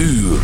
uur.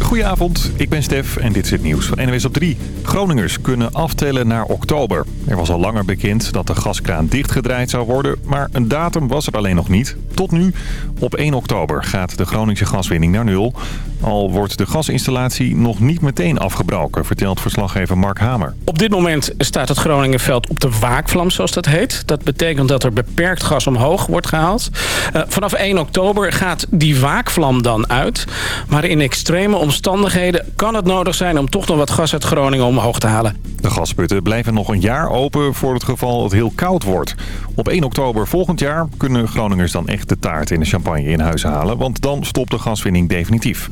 Goedenavond, ik ben Stef en dit is het nieuws van NWS op 3. Groningers kunnen aftellen naar oktober. Er was al langer bekend dat de gaskraan dichtgedraaid zou worden, maar een datum was er alleen nog niet. Tot nu, op 1 oktober gaat de Groningse gaswinning naar nul. Al wordt de gasinstallatie nog niet meteen afgebroken, vertelt verslaggever Mark Hamer. Op dit moment staat het Groningenveld op de waakvlam, zoals dat heet. Dat betekent dat er beperkt gas omhoog wordt gehaald. Uh, vanaf 1 oktober gaat die waakvlam dan uit. Maar in extreme omstandigheden kan het nodig zijn om toch nog wat gas uit Groningen omhoog te halen. De gasputten blijven nog een jaar open voor het geval het heel koud wordt. Op 1 oktober volgend jaar kunnen Groningers dan echt de taart in de champagne in huis halen. Want dan stopt de gaswinning definitief.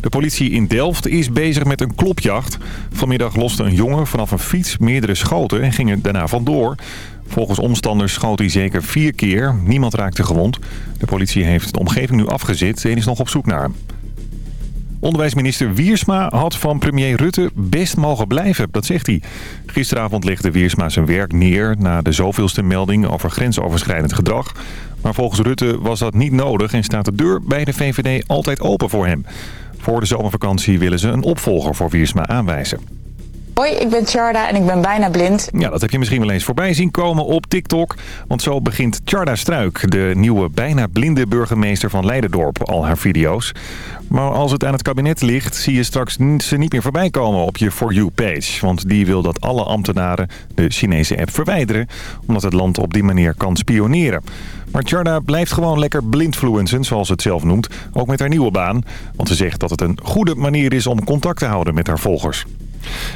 De politie in Delft is bezig met een klopjacht. Vanmiddag loste een jongen vanaf een fiets meerdere schoten en ging er daarna vandoor. Volgens omstanders schoot hij zeker vier keer. Niemand raakte gewond. De politie heeft de omgeving nu afgezet en is nog op zoek naar hem. Onderwijsminister Wiersma had van premier Rutte best mogen blijven, dat zegt hij. Gisteravond legde Wiersma zijn werk neer na de zoveelste melding over grensoverschrijdend gedrag. Maar volgens Rutte was dat niet nodig en staat de deur bij de VVD altijd open voor hem. Voor de zomervakantie willen ze een opvolger voor Wiersma aanwijzen. Hoi, ik ben Charda en ik ben bijna blind. Ja, dat heb je misschien wel eens voorbij zien komen op TikTok. Want zo begint Charda Struik, de nieuwe bijna blinde burgemeester van Leiderdorp, al haar video's. Maar als het aan het kabinet ligt, zie je straks ze niet meer voorbij komen op je For You-page. Want die wil dat alle ambtenaren de Chinese app verwijderen, omdat het land op die manier kan spioneren. Maar Charda blijft gewoon lekker blindfluencen, zoals ze het zelf noemt, ook met haar nieuwe baan. Want ze zegt dat het een goede manier is om contact te houden met haar volgers.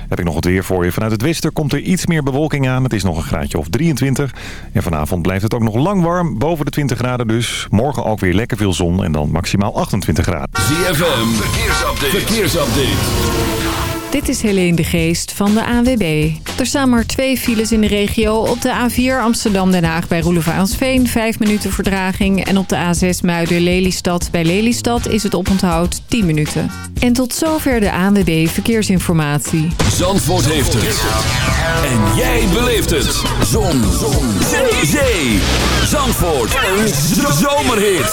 Heb ik nog het weer voor je. Vanuit het westen komt er iets meer bewolking aan. Het is nog een graadje of 23. En vanavond blijft het ook nog lang warm. Boven de 20 graden dus. Morgen ook weer lekker veel zon en dan maximaal 28 graden. ZFM, verkeersupdate. verkeersupdate. Dit is Helene de Geest van de ANWB. Er staan maar twee files in de regio. Op de A4 Amsterdam-Den Haag bij Roelevarensveen 5 minuten verdraging. En op de A6 Muiden-Lelystad bij Lelystad is het oponthoud 10 minuten. En tot zover de ANWB Verkeersinformatie. Zandvoort heeft het. En jij beleeft het. Zon. Zon. Zee. Zandvoort. Een zomerhit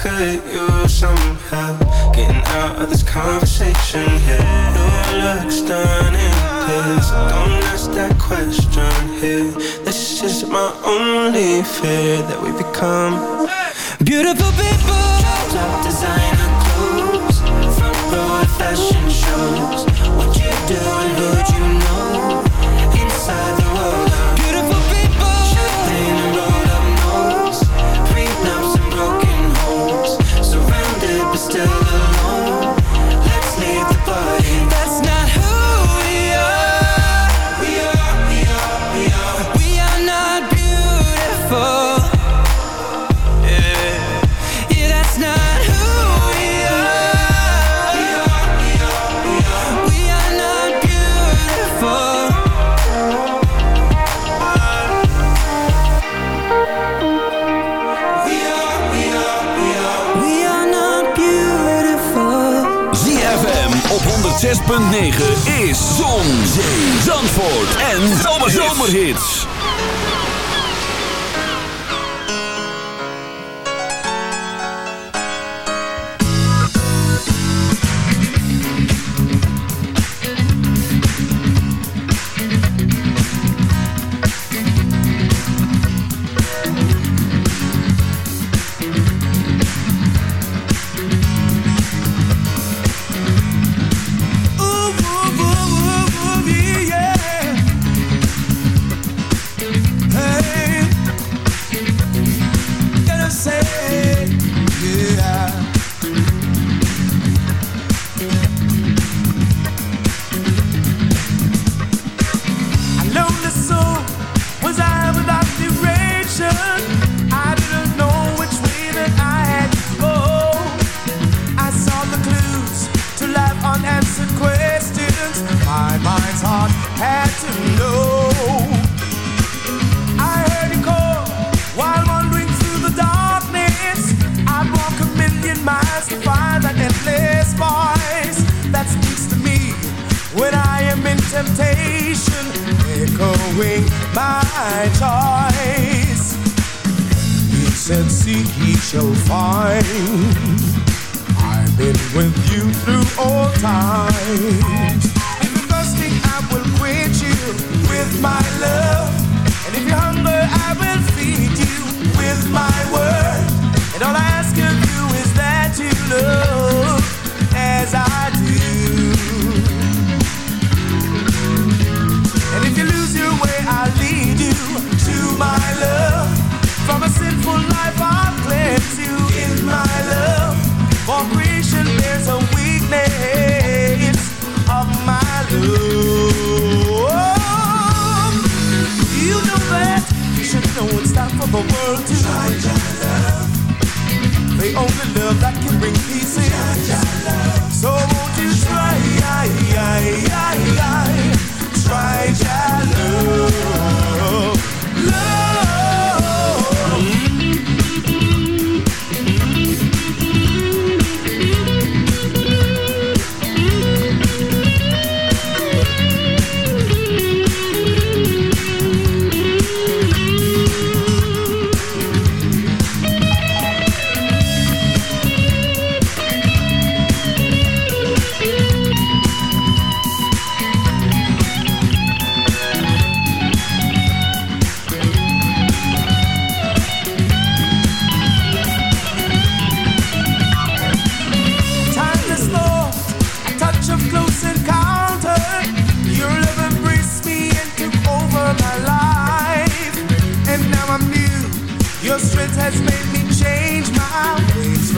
could use some help getting out of this conversation here. No looks done in this. Don't ask that question here. This is my only fear that we become beautiful people. Zandvoort en Zomerhits. Zomerhits. the world to The only love that can bring peace in. So won't you try, try your love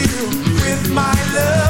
you with my love.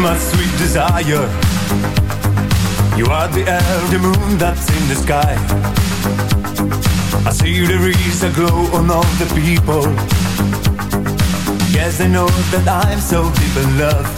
my sweet desire. You are the elder moon that's in the sky. I see there is a glow on all the people. Yes, they know that I'm so deep in love.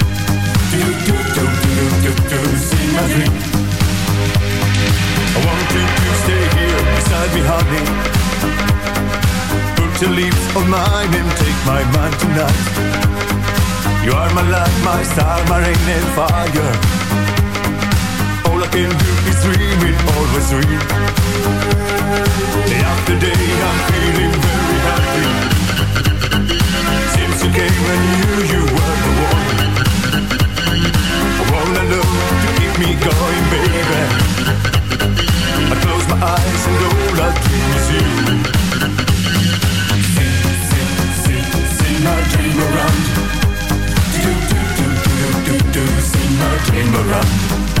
do do do do do do my. I want you to stay here beside me, honey. Put your lips on mine and take my mind tonight. You are my light, my star, my rain and fire. All I can do is dream it, always after day, I'm feeling very happy. Since came, I knew you were the one. Me going, baby. I close my eyes and all I dream is you. Sing, sing, sing, sing my dream around. Do, do, do, do, do, do, sing my dream around.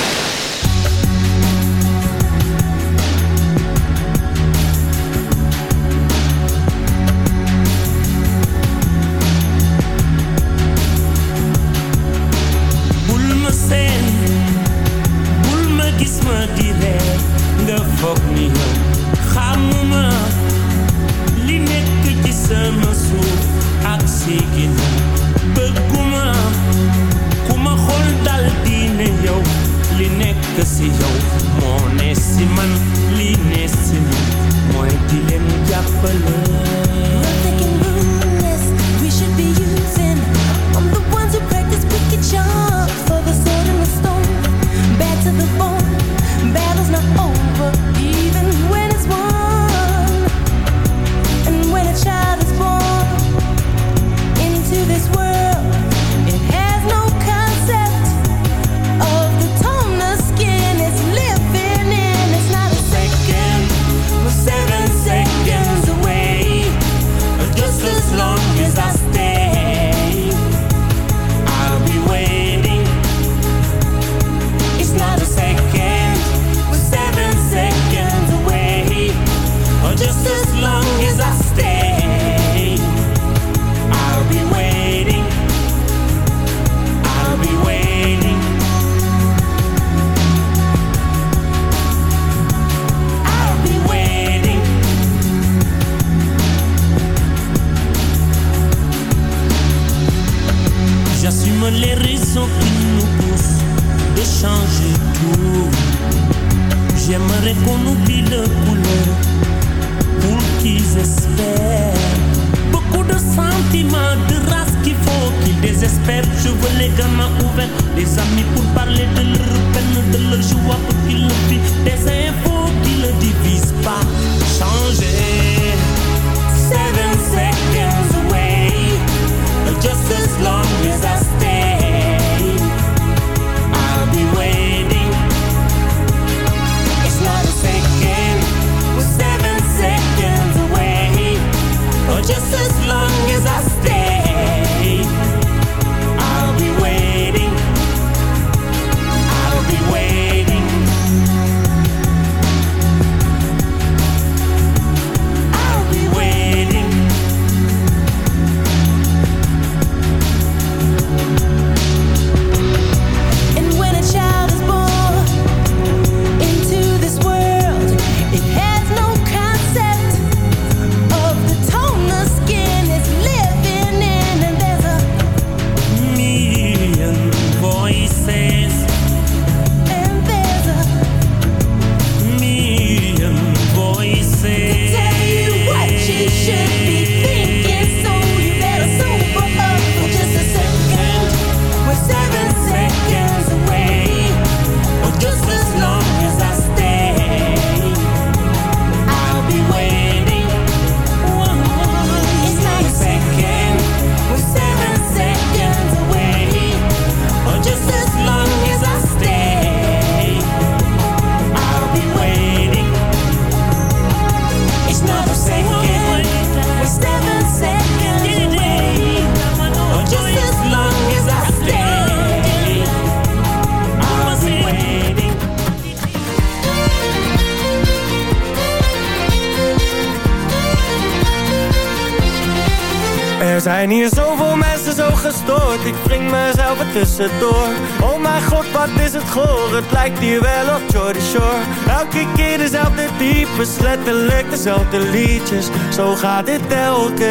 Oh mijn god, wat is het goor? Het lijkt hier wel op Jordy Shore. Elke keer dezelfde types Letterlijk dezelfde liedjes. Zo gaat dit elke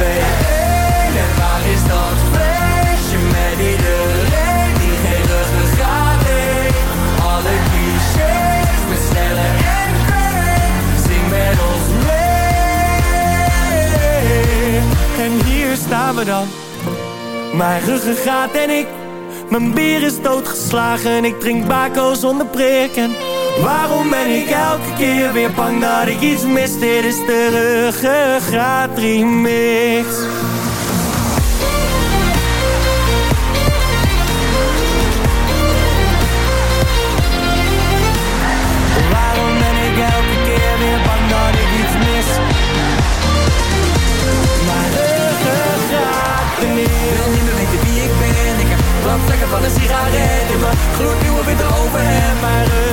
3, 2, 1 En waar is dat feestje met iedereen die geen ruggengraat heeft? Alle clichés met Stella en Craig Zing met ons mee. En hier staan we dan. Mijn ruggengraat en ik Mijn bier is doodgeslagen Ik drink bako zonder prik En waarom ben ik elke keer weer bang dat ik iets mis? Dit is de ruggengraat remix Waarom ben ik elke keer weer bang dat ik iets mis? Mijn ruggengraat wil niet meer weten wie ik ben. Ik heb brandvlekken van een sigaret in mijn gloednieuwe witte overhemd. Mijn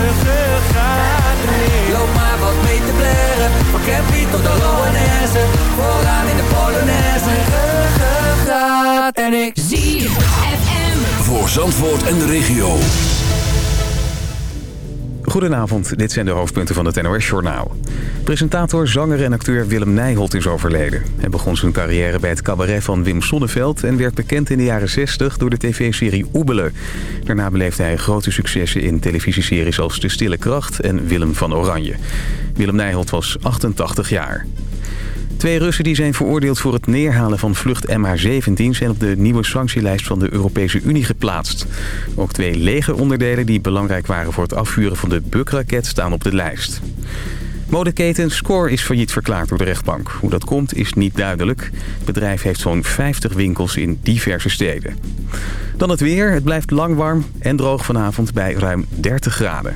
blaren. Van Campy tot de Loanesse. Vooraan in de Polonaise. Ruggengraat en ik zie Voor Zandvoort en de regio. Goedenavond, dit zijn de hoofdpunten van het NOS-journaal. Presentator, zanger en acteur Willem Nijholt is overleden. Hij begon zijn carrière bij het cabaret van Wim Sonneveld... en werd bekend in de jaren 60 door de tv-serie Oebelen. Daarna beleefde hij grote successen in televisieseries als De Stille Kracht en Willem van Oranje. Willem Nijholt was 88 jaar. Twee Russen die zijn veroordeeld voor het neerhalen van vlucht MH17... zijn op de nieuwe sanctielijst van de Europese Unie geplaatst. Ook twee legeronderdelen die belangrijk waren voor het afvuren van de Buk-raket staan op de lijst. Modeketen Score is failliet verklaard door de rechtbank. Hoe dat komt is niet duidelijk. Het bedrijf heeft zo'n 50 winkels in diverse steden. Dan het weer. Het blijft lang warm en droog vanavond bij ruim 30 graden.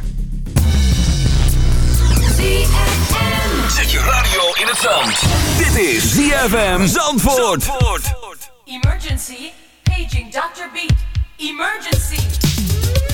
uit Zand. Dit is ZFM Zandvoort. Zandvoort. Emergency, paging Dr. Beat. Emergency.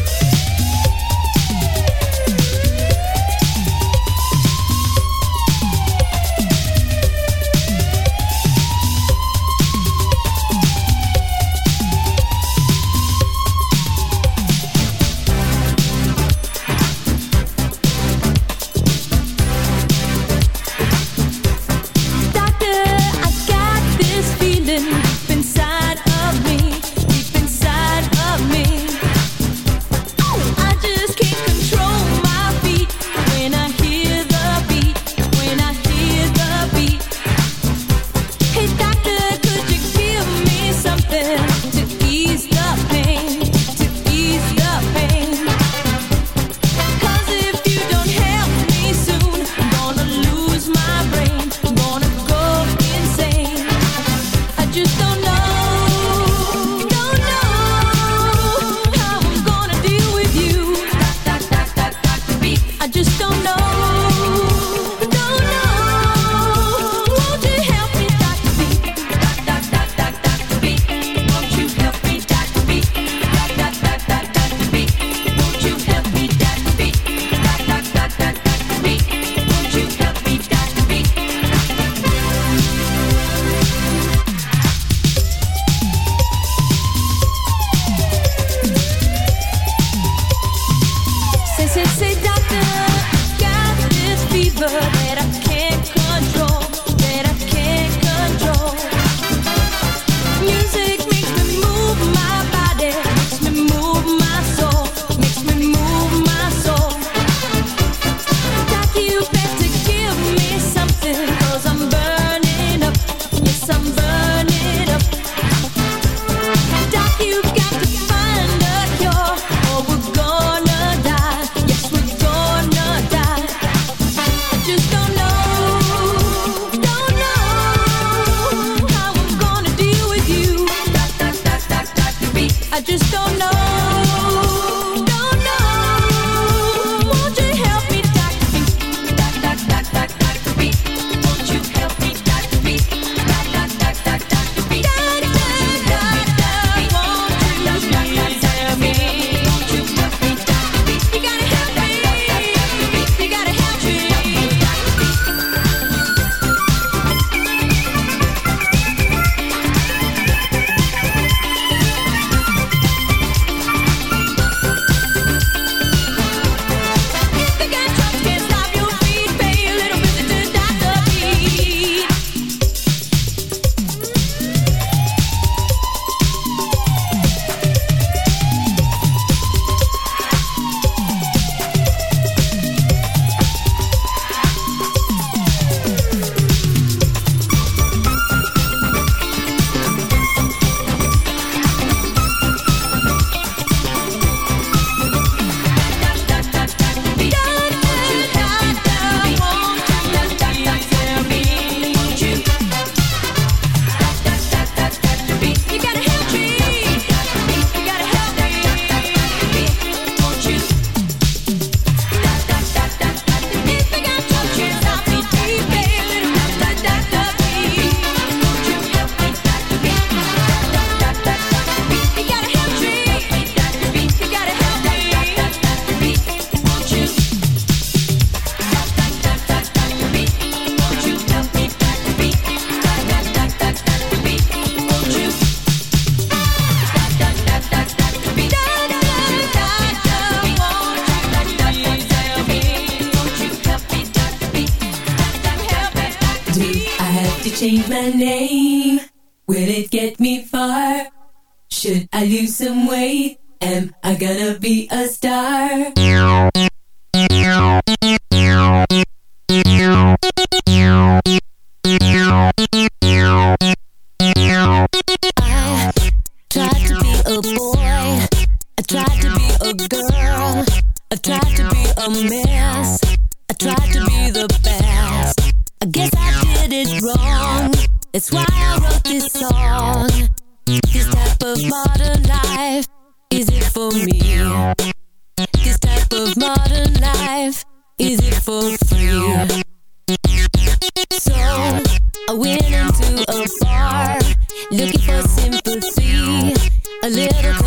A little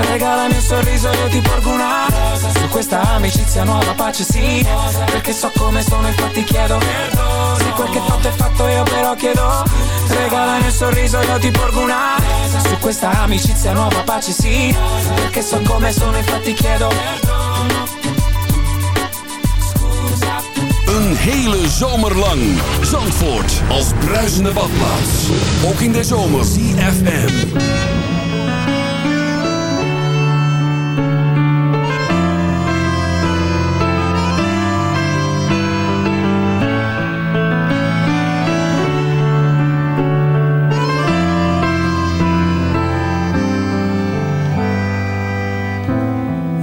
Regalami un sorriso io ti porgo una Su questa amicizia nuova pace sì Perché so come sono infatti chiedo Se quel che fatto è fatto io però chiedo Regalami un sorriso io ti porgo una Su questa amicizia nuova pace sì Perché so come sono infatti chiedo Een hele zomer lang. Zandvoort als bruisende badplaats. Ook in de zomer. CFM.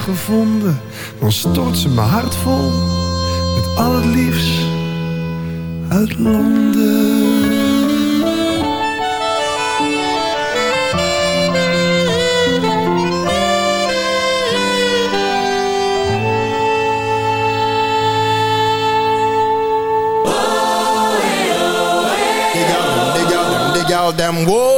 Gevonden, dan stort ze mijn hart vol met al het liefst uit Londen. Them, whoa.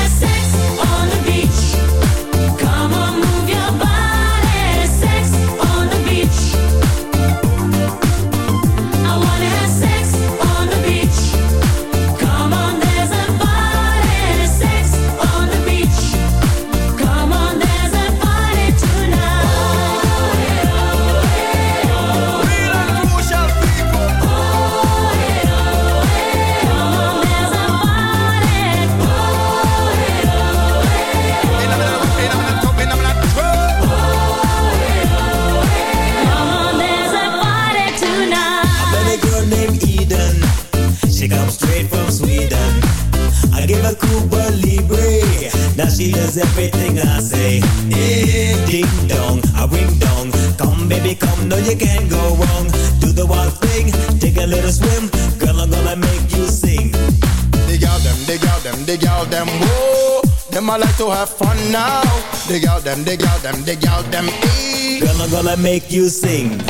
to have fun now. Dig out them, dig out them, dig out them, ee. Girl, I'm gonna make you sing.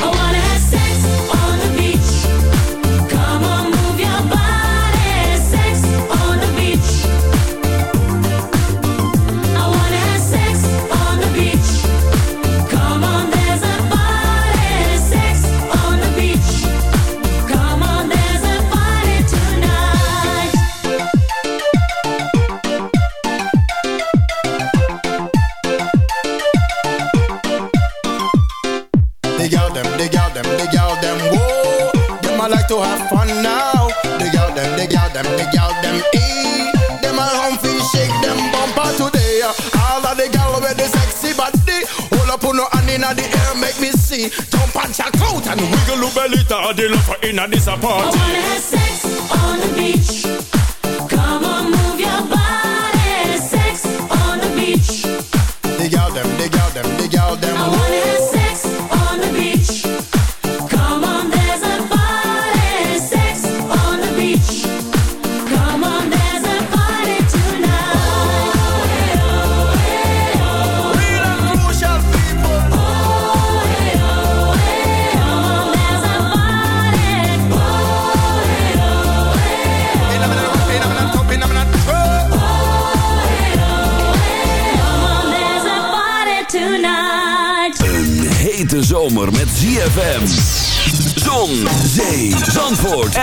Wiggle your belly. Ta the love for inna this I wanna have sex on the beach.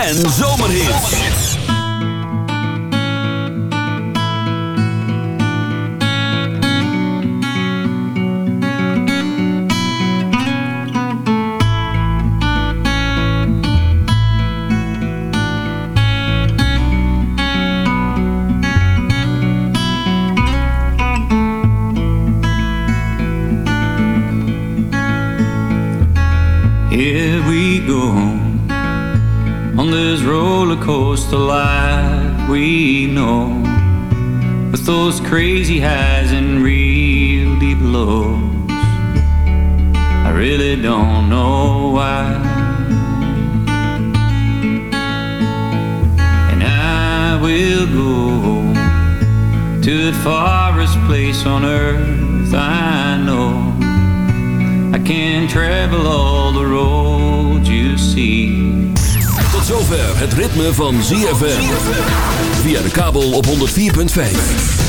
Zandvoort en crazy highs and real deep lows. I really don't know why. And I will go to the farthest place on earth I know. I can travel all the roads you see. Tot zover het ritme van ZFM. Via de kabel op 104.5.